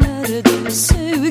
nerede sevdim